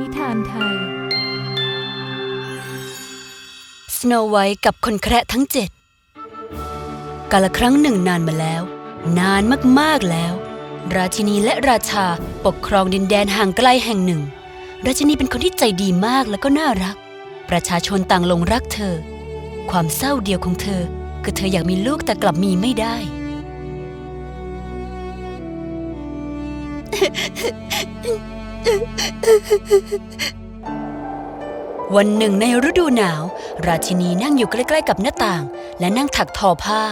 นิทานไทย สโนไวท์กับคนแคระทั้งเจ็ดกาลครั้งหนึ่งนานมาแล้ว นานมากๆแล้ว ราชินีและราชาปกครองดินแดนห่างไกลแห่งหนึ่ง ราชินีเป็นคนที่ใจดีมากและก็น่ารัก ประชาชนต่างหลงรักเธอ ความเศร้าเดียวของเธอ คือเธออยากมีลูกแต่กลับมีไม่ได้ วันหนึ่งในฤดูหนาว ราชินีนั่งอยู่ใกล้ๆกับหน้าต่าง และนั่งถักทอผ้า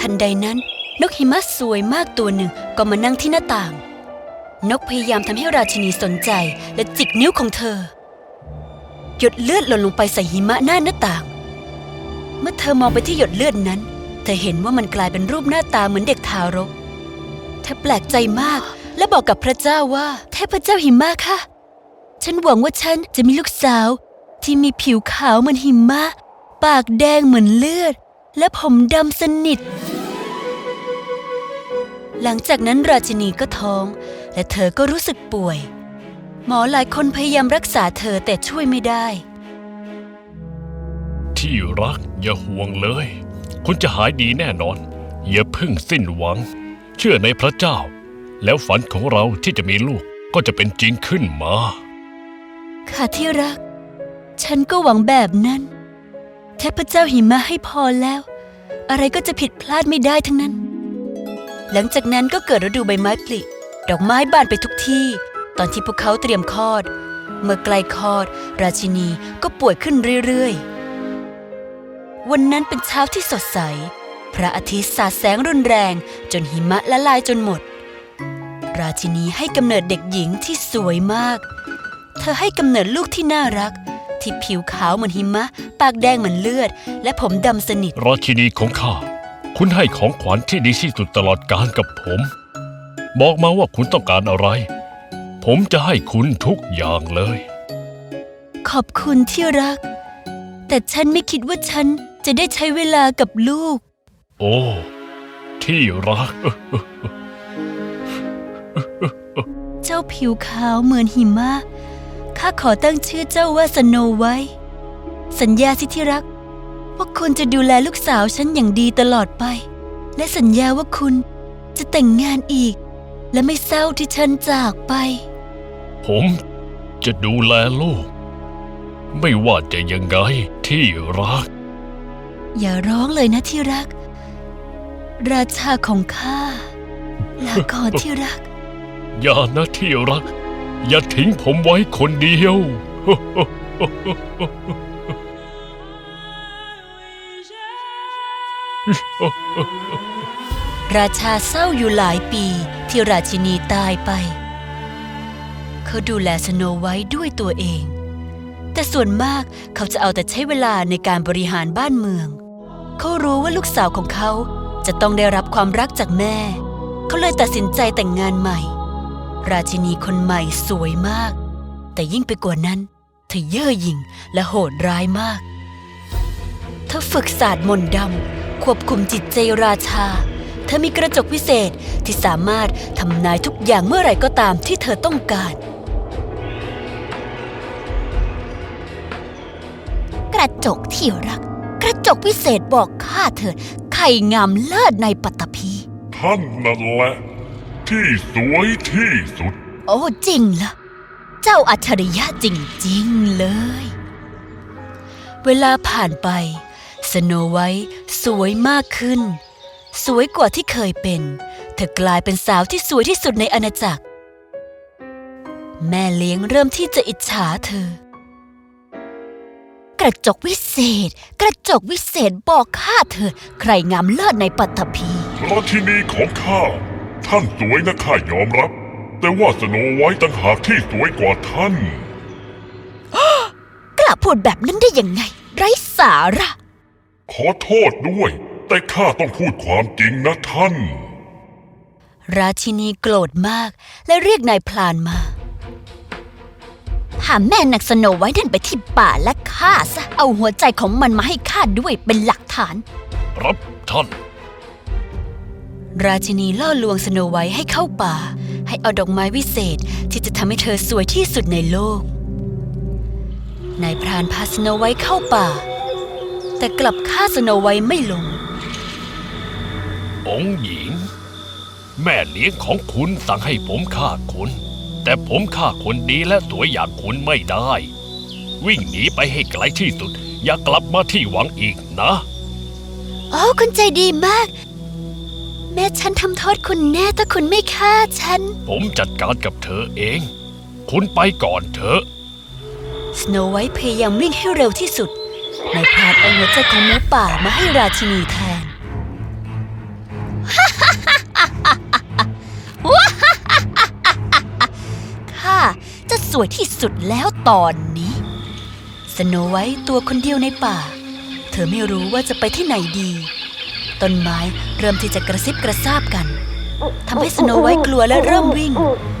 ทันใดนั้นนกหิมะสวยมากตัวหนึ่งก็มานั่งที่หน้าต่าง นกพยายามทำให้ราชินีสนใจและจิกนิ้วของเธอ หยดเลือดหล่นลงไปใส่หิมะหน้าหน้าต่าง เมื่อเธอมองไปที่หยดเลือดนั้น เธอเห็นว่ามันกลายเป็นรูปหน้าตาเหมือนเด็กทารก เธอแปลกใจมาก และบอกกับพระเจ้าว่า เทพเจ้าหิมะค่ะ ฉันหวังว่าฉันจะมีลูกสาว ที่มีผิวขาวเหมือนหิมะ ปากแดงเหมือนเลือด และผมดำสนิท หลังจากนั้นราชินีก็ท้อง และเธอก็รู้สึกป่วย หมอหลายคนพยายามรักษาเธอแต่ช่วยไม่ได้ ที่รักอย่าห่วงเลย คุณจะหายดีแน่นอน อย่าเพิ่งสิ้นหวัง เชื่อในพระเจ้า แล้วฝันของเราที่จะมีลูกก็จะเป็นจริงขึ้นมา ค่ะที่รัก ฉันก็หวังแบบนั้นเทพเจ้าหิมะให้พรแล้ว อะไรก็จะผิดพลาดไม่ได้ทั้งนั้น หลังจากนั้นก็เกิดฤดูใบไม้ผลิดอกไม้บานไปทุกที่ ตอนที่พวกเขาเตรียมคลอด เมื่อใกล้คลอด ราชินีก็ป่วยขึ้นเรื่อยๆ วันนั้นเป็นเช้าที่สดใส พระอาทิตย์สาดแสงรุนแรง จนหิมะละลายจนหมด ราชินีให้กำเนิดเด็กหญิงที่สวยมาก เธอให้กำเนิดลูกที่น่ารัก ที่ผิวขาวเหมือนหิมะ ปากแดงเหมือนเลือด และผมดำสนิท ราชินีของข้า คุณให้ของขวัญที่ดีที่สุดตลอดกาลกับผม บอกมาว่าคุณต้องการอะไร ผมจะให้คุณทุกอย่างเลย ขอบคุณที่รัก แต่ฉันไม่คิดว่าฉันจะได้ใช้เวลากับลูก โอ้ ที่รัก เจ้าผิวขาวเหมือนหิมะ ข้าขอตั้งชื่อเจ้าว่าสโนไว้ สัญญาสิที่รัก ว่าคุณจะดูแลลูกสาวฉันอย่างดีตลอดไป และสัญญาว่าคุณจะแต่งงานอีก และไม่เศร้าที่ฉันจากไป ผมจะดูแลลูก ไม่ว่าจะยังไงที่รัก อย่าร้องเลยนะที่รัก ราชาของข้าลาก่อนที่รัก อย่านะที่รัก อย่าทิ้งผมไว้คนเดียว ราชาเศร้าอยู่หลายปีที่ราชินีตายไป เขาดูแลสโนไว้ด้วยตัวเอง แต่ส่วนมากเขาจะเอาแต่ใช้เวลาในการบริหารบ้านเมือง เขารู้ว่าลูกสาวของเขาจะต้องได้รับความรักจากแม่ เขาเลยตัดสินใจแต่งงานใหม่ ราชินีคนใหม่สวยมาก แต่ยิ่งไปกว่านั้น เธอเย่อหยิ่งและโหดร้ายมาก เธอฝึกศาสตร์มนต์ดำควบคุมจิตใจราชา เธอมีกระจกวิเศษที่สามารถทำนายทุกอย่างเมื่อไหร่ก็ตามที่เธอต้องการ กระจกที่รัก กระจกวิเศษบอกข้าเถิดไข่งามเลิศในปัตตภี ท่านนั่นแหละ ที่สวยที่สุด โอ้จริงเหรอเจ้าอัจฉริยะจริง ๆ เลย เวลาผ่านไป สโนไวท์สวยมากขึ้น สวยกว่าที่เคยเป็น เธอกลายเป็นสาวที่สวยที่สุดในอาณาจักร แม่เลี้ยงเริ่มที่จะอิจฉาเธอ กระจกวิเศษ กระจกวิเศษบอกข้าเถิดใครงามเลิศในปัตตภีราชินีของข้า ท่านสวยนะข้ายอมรับ แต่ว่าสโนไว้ต่างหากที่สวยกว่าท่าน กล้าพูดแบบนั้นได้ยังไง ไร้สาระ ขอโทษด้วย แต่ข้าต้องพูดความจริงนะท่าน ราชินีโกรธมากและเรียกนายพลานมาหาแม่นักสโนไว้นั่นไปที่ป่าและฆ่าซะ เอาหัวใจของมันมาให้ข้าด้วยเป็นหลักฐาน รับท่าน ราชินีล่อลวงสโนไว้ให้เข้าป่า ให้เอาดอกไม้วิเศษที่จะทำให้เธอสวยที่สุดในโลก นายพรานพาสโนไว้เข้าป่า แต่กลับฆ่าสโนไว้ไม่ลง องค์หญิง แม่เลี้ยงของคุณสั่งให้ผมฆ่าคุณ แต่ผมฆ่าคนดีและสวยอย่างคุณไม่ได้ วิ่งหนีไปให้ไกลที่สุด อย่ากลับมาที่หวังอีกนะ โอ้คุณใจดีมาก แม่ฉันทำโทษคุณแน่ถ้าคุณไม่ฆ่าฉัน ผมจัดการกับเธอเอง คุณไปก่อนเถอะสโนไวท์พยายามวิ่งให้เร็วที่สุดนายพรานเอาหัวใจของหมูป่ามาให้ราชินีแทน ข้าจะสวยที่สุดแล้วตอนนี้ สโนไวท์ตัวคนเดียวในป่า เธอไม่รู้ว่าจะไปที่ไหนดี ต้นไม้เริ่มที่จะกระซิบกระซาบกันทำให้สโนไวท์กลัวและเริ่มวิ่ง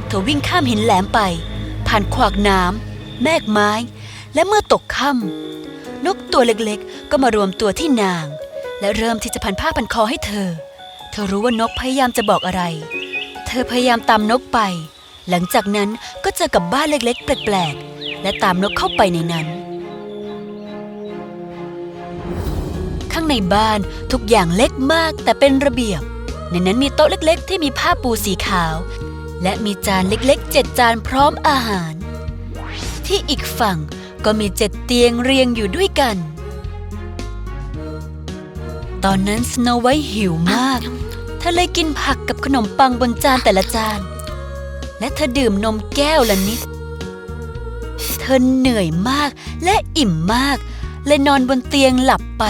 เธอวิ่งข้ามหินแหลมไป ผ่านขวากน้ำแมกไม้ และเมื่อตกค่ำนกตัวเล็กๆ ก็มารวมตัวที่นาง และเริ่มที่จะพันผ้าพันคอให้เธอ เธอรู้ว่านกพยายามจะบอกอะไร เธอพยายามตามนกไป หลังจากนั้นก็เจอกับบ้านเล็กๆ แปลกๆ และตามนกเข้าไปในนั้น ในบ้านทุกอย่างเล็กมากแต่เป็นระเบียบ ในนั้นมีโต๊ะเล็กๆ ที่มีผ้าปูสีขาว และมีจานเล็กๆเจ็ดจานพร้อมอาหาร ที่อีกฝั่งก็มีเจ็ดเตียงเรียงอยู่ด้วยกัน ตอนนั้นสโนไวท์หิวมาก เธอเลยกินผักกับขนมปังบนจานแต่ละจาน และเธอดื่มนมแก้วละนิด เธอเหนื่อยมากและอิ่มมากเลยนอนบนเตียงหลับไป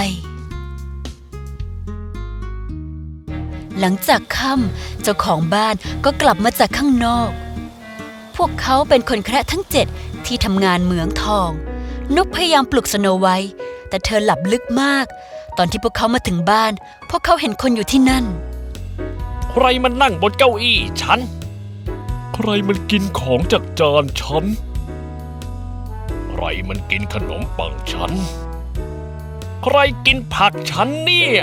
หลังจากค่ำเจ้าของบ้านก็กลับมาจากข้างนอก พวกเขาเป็นคนแคระทั้งเจ็ดที่ทำงานเหมืองทอง นกพยายามปลุกสโนไว้ แต่เธอหลับลึกมาก ตอนที่พวกเขามาถึงบ้าน พวกเขาเห็นคนอยู่ที่นั่น ใครมันนั่งบนเก้าอี้ฉัน ใครมันกินของจากจานฉัน ใครมันกินขนมปังฉัน ใครกินผักฉันเนี่ย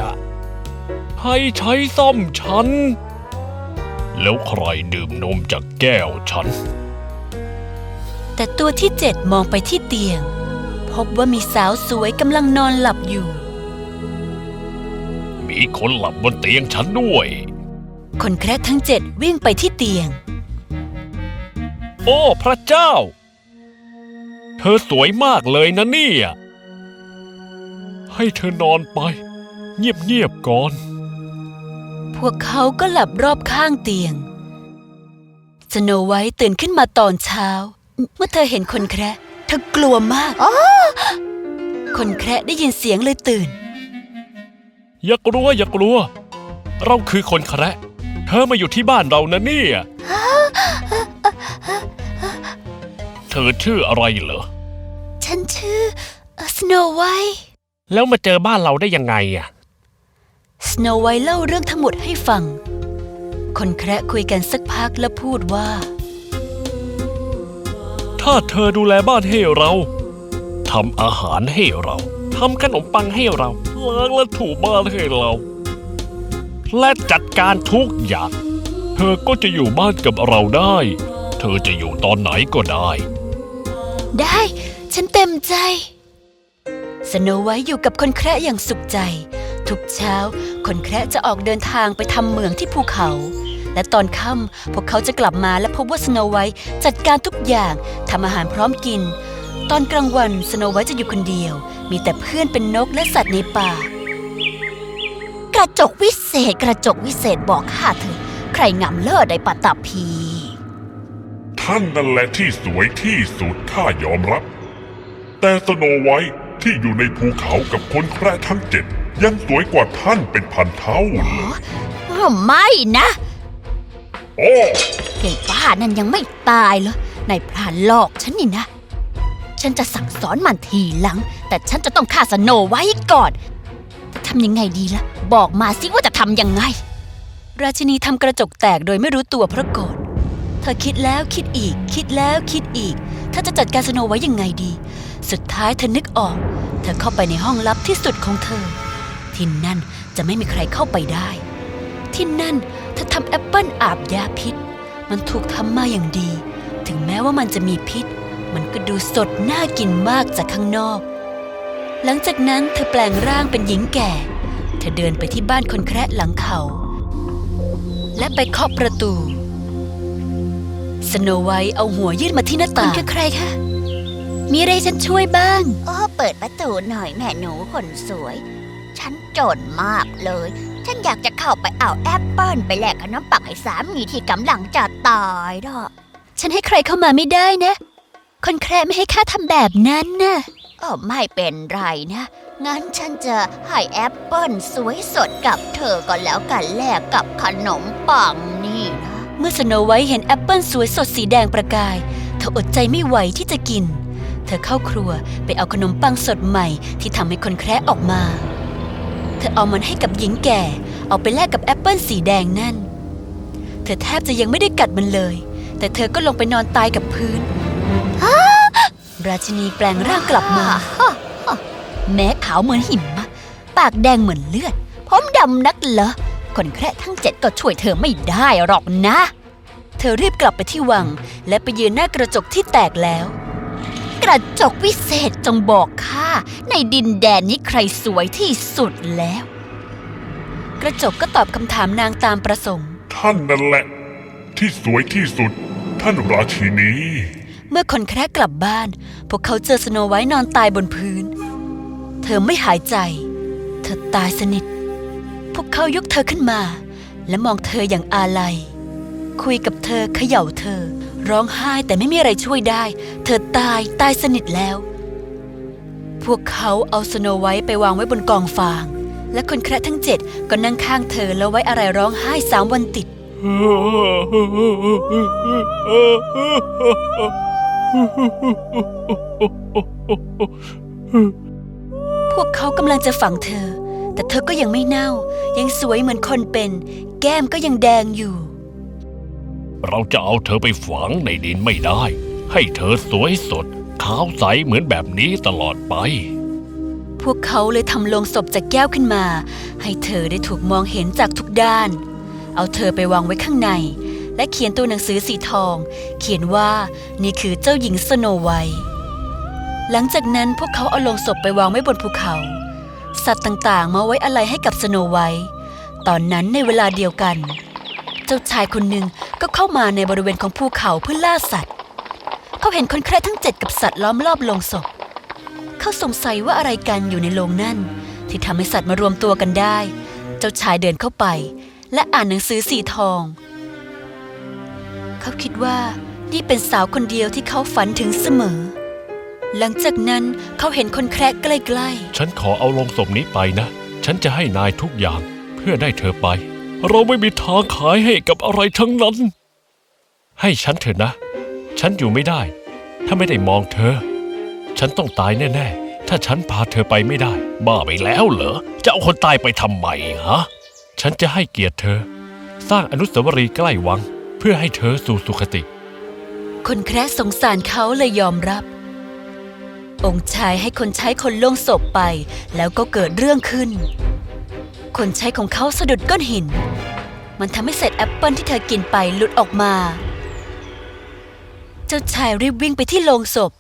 ใครใช้ซ่อมฉัน แล้วใครดื่มนมจากแก้วฉัน แต่ตัวที่เจ็ดมองไปที่เตียง พบว่ามีสาวสวยกำลังนอนหลับอยู่ มีคนหลับบนเตียงฉันด้วย คนแคระทั้งเจ็ดวิ่งไปที่เตียง โอ้พระเจ้า เธอสวยมากเลยนะเนี่ย ให้เธอนอนไป เงียบๆก่อนพ วกเขาก็หลับรอบข้างเตียง สโนไวท์ตื่นขึ้นมาตอนเช้า เมื่อเธอเห็นคนแคระเธอกลัวมาก คนแคระได้ยินเสียงเลยตื่น อย่ากลัวอย่ากลัว เราคือคนแคระเธอมาอยู่ที่บ้านเรานะเนี่ย เธอชื่ออะไรเหรอ ฉันชื่อสโนไวท์แล้วมาเจอบ้านเราได้ยังไงอะ สโนไวท์เล่าเรื่องทั้งหมดให้ฟัง คนแคระคุยกันสักพักแล้วพูดว่า ถ้าเธอดูแลบ้านให้เราทำอาหารให้เราทำขนมปังให้เราล้างและถูบ้านให้เรา และจัดการทุกอย่าง เธอก็จะอยู่บ้านกับเราได้ เธอจะอยู่ตอนไหนก็ได้ ได้ ฉันเต็มใจ สโนไวท์อยู่กับคนแคระอย่างสุขใจ ทุกเช้า คนแคระจะออกเดินทางไปทำเหมืองที่ภูเขา และตอนค่ำพวกเขาจะกลับมาและพบว่าสโนไวท์จัดการทุกอย่างทำอาหารพร้อมกิน ตอนกลางวันสโนไวท์จะอยู่คนเดียว มีแต่เพื่อนเป็นนกและสัตว์ในป่า กระจกวิเศษกระจกวิเศษบอกข้าเถอะใครงามเลิศในปัตตภีท่านนั่นแหละที่สวยที่สุดข้ายอมรับ แต่สโนไวท์ที่อยู่ในภูเขากับคนแคระทั้งเจ็ด ยังสวยกว่าท่านเป็นพันเท่าเลยไม่นะ โอ้ไอ้ป้านั่นยังไม่ตายเหรอนายพรานหลอกฉันนี่นะ ฉันจะสั่งสอนมันทีหลัง แต่ฉันจะต้องฆ่าสโนไว้ก่อนจะทำยังไงดีล่ะ บอกมาสิว่าจะทำยังไง ราชินีทำกระจกแตกโดยไม่รู้ตัวเพราะโกรธเธอคิดแล้วคิดอีก คิดแล้วคิดอีก ถ้าจะจัดการสโนไว้ยังไงดี สุดท้ายเธอนึกออก เธอเข้าไปในห้องลับที่สุดของเธอ ที่นั่นจะไม่มีใครเข้าไปได้ ที่นั่นเธอทำแอปเปิลอาบยาพิษมมันถูกทำมาอย่างดี ถึงแม้ว่ามันจะมีพิษ มันก็ดูสดน่ากินมากจากข้างนอก หลังจากนั้นเธอแปลงร่างเป็นหญิงแก่ เธอเดินไปที่บ้านคนแคระหลังเขา และไปเคาะประตู สโนไวท์เอาหัวยื่นมาที่หน้าต่างคุณคือใครคะ มีอะไรฉันช่วยบ้างโอ้เปิดประตูหน่อยแม่หนูคนสวย ฉันจนมากเลย ฉันอยากจะเข้าไปเอาแอปเปิลไปแลกขนมปังให้สามีที่กำลังจะตายดอกฉันให้ใครเข้ามาไม่ได้นะ คนแคระไม่ให้ข้าทำแบบนั้นนะเออไม่เป็นไรนะ งั้นฉันจะให้แอปเปิลสวยสดกับเธอก็แล้วกันแลกกับขนมปังนี่นะ เมื่อสโนว์ไวท์เห็นแอปเปิลสวยสดสีแดงประกาย เธออดใจไม่ไหวที่จะกิน เธอเข้าครัวไปเอาขนมปังสดใหม่ที่ทำให้คนแคระออกมาเธอเอามันให้กับหญิงแก่ เอาไปแลกกับแอปเปิลสีแดงนั่น เธอแทบจะยังไม่ได้กัดมันเลย แต่เธอก็ลงไปนอนตายกับพื้น ราชินีแปลงร่างกลับมา แม้ขาวเหมือนหิมะ ปากแดงเหมือนเลือด ผมดำนักเหรอ คนแคระทั้งเจ็ดก็ช่วยเธอไม่ได้หรอกนะ เธอรีบกลับไปที่วัง และไปยืนหน้ากระจกที่แตกแล้ว กระจกวิเศษจงบอกข้า ในดินแดนนี้ใครสวยที่สุดแล้ว กระจกก็ตอบคำถามนางตามประสงค์ ท่านนั่นแหละ ที่สวยที่สุด ท่านราชินี เมื่อคนแคระกลับบ้าน พวกเขาเจอสโนไว้นอนตายบนพื้น เธอไม่หายใจ เธอตายสนิท พวกเขายกเธอขึ้นมา และมองเธออย่างอาลัย คุยกับเธอเขย่าเธอ ร้องไห้แต่ไม่มีอะไรช่วยได้ เธอตายตายสนิทแล้ว พวกเขาเอาสโนไว้ไปวางไว้บนกองฟาง และคนแคระทั้งเจ็ดก็นั่งข้างเธอแล้วไว้อะไรร้องไห้สามวันติด พวกเขากำลังจะฝังเธอ แต่เธอก็ยังไม่เน่า ยังสวยเหมือนคนเป็น แก้มก็ยังแดงอยู่ เราจะเอาเธอไปฝังในดินไม่ได้ ให้เธอสวยสด ขาวใสเหมือนแบบนี้ตลอดไป พวกเขาเลยทำโลงศพจากแก้วขึ้นมา ให้เธอได้ถูกมองเห็นจากทุกด้าน เอาเธอไปวางไว้ข้างใน และเขียนตัวหนังสือสีทอง เขียนว่านี่คือเจ้าหญิงสโนไวท์หลังจากนั้นพวกเขาเอาโลงศพไปวางไว้บนภูเขา สัตว์ต่างๆ มาไว้อะไรให้กับสโนไวท์ตอนนั้นในเวลาเดียวกัน เจ้าชายคนหนึ่งก็เข้ามาในบริเวณของภูเขาเพื่อล่าสัตว์ เขาเห็นคนแคระทั้งเจ็ดกับสัตว์ล้อมรอบโลงศพ เขาสงสัยว่าอะไรกันอยู่ในโรงนั่น ที่ทำให้สัตว์มารวมตัวกันได้ เจ้าชายเดินเข้าไป และอ่านหนังสือสีทอง เขาคิดว่านี่เป็นสาวคนเดียวที่เขาฝันถึงเสมอ หลังจากนั้นเขาเห็นคนแคระใกล้ฉันขอเอาลงศพนี้ไปนะ ฉันจะให้นายทุกอย่างเพื่อได้เธอไป เราไม่มีทางขายให้กับอะไรทั้งนั้น ให้ฉันเถอะนะ ฉันอยู่ไม่ได้ ถ้าไม่ได้มองเธอ ฉันต้องตายแน่ๆ ถ้าฉันพาเธอไปไม่ได้ บ้าไปแล้วเหรอ จะเอาคนตายไปทำไมฮะ ฉันจะให้เกียรติเธอ สร้างอนุสาวรีย์ใกล้วัง เพื่อให้เธอสู่สุคติ คนแคระสงสารเขาเลยยอมรับ องค์ชายให้คนใช้คนลงศพไป แล้วก็เกิดเรื่องขึ้น คนใช้ของเขาสะดุดก้อนหิน มันทำให้เศษแอปเปิลที่เธอกินไปหลุดออกมา จ้าชายรีบวิ่งไปที่โลงศพ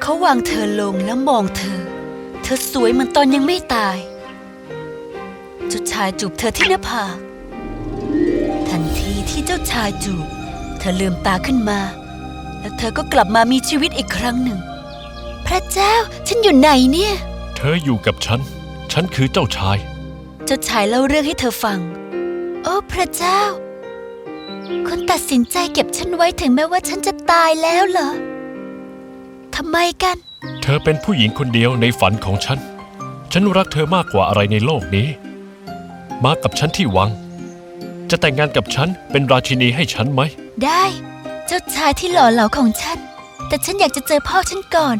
เขาวางเธอลงแล้วมองเธอ เธอสวยเหมือนตอนยังไม่ตาย เจ้าชายจูบเธอที่หน้าผาก ทันทีที่เจ้าชายจูบ เธอลืมตาขึ้นมา แล้วเธอก็กลับมามีชีวิตอีกครั้งหนึ่ง พระเจ้าฉันอยู่ไหนเนี่ย เธออยู่กับฉัน ฉันคือเจ้าชาย เจ้าชายเล่าเรื่องให้เธอฟัง โอ้พระเจ้า คุณตัดสินใจเก็บฉันไว้ถึงแม้ว่าฉันจะตายแล้วเหรอ ทำไมกัน เธอเป็นผู้หญิงคนเดียวในฝันของฉัน ฉันรักเธอมากกว่าอะไรในโลกนี้ มากับฉันที่วัง จะแต่งงานกับฉันเป็นราชินีให้ฉันไหม ได้ เจ้าชายที่หล่อเหลาของฉัน แต่ฉันอยากจะเจอพ่อฉันก่อน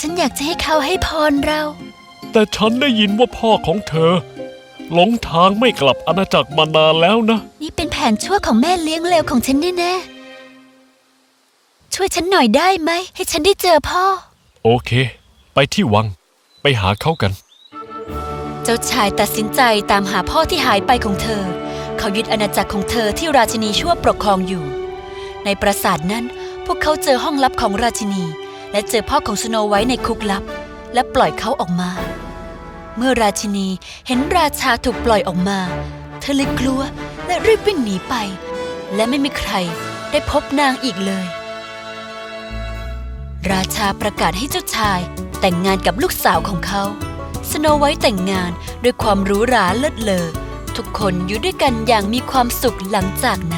ฉันอยากจะให้เขาให้พรเรา แต่ฉันได้ยินว่าพ่อของเธอ หลงทางไม่กลับอาณาจักรมานานแล้วนะ นี่เป็นแผนชั่วของแม่เลี้ยงเลวของฉันแน่ๆช่วยฉันหน่อยได้ไหม ให้ฉันได้เจอพ่อ โอเค ไปที่วัง ไปหาเขากัน เจ้าชายตัดสินใจตามหาพ่อที่หายไปของเธอ เขายึดอาณาจักรของเธอที่ราชินีชั่วปกครองอยู่ ในปราสาทนั้น พวกเขาเจอห้องลับของราชินี และเจอพ่อของสโนไว้ในคุกลับ และปล่อยเขาออกมา เมื่อราชินีเห็นราชาถูกปล่อยออกมา เธอเลยกลัว และรีบวิ่งหนีไป และไม่มีใครได้พบนางอีกเลย ราชาประกาศให้เจ้าชายแต่งงานกับลูกสาวของเขาสโนไวท์แต่งงานด้วยความหรูหราเลิศเลอทุกคนอยู่ด้วยกันอย่างมีความสุขหลังจากนั้น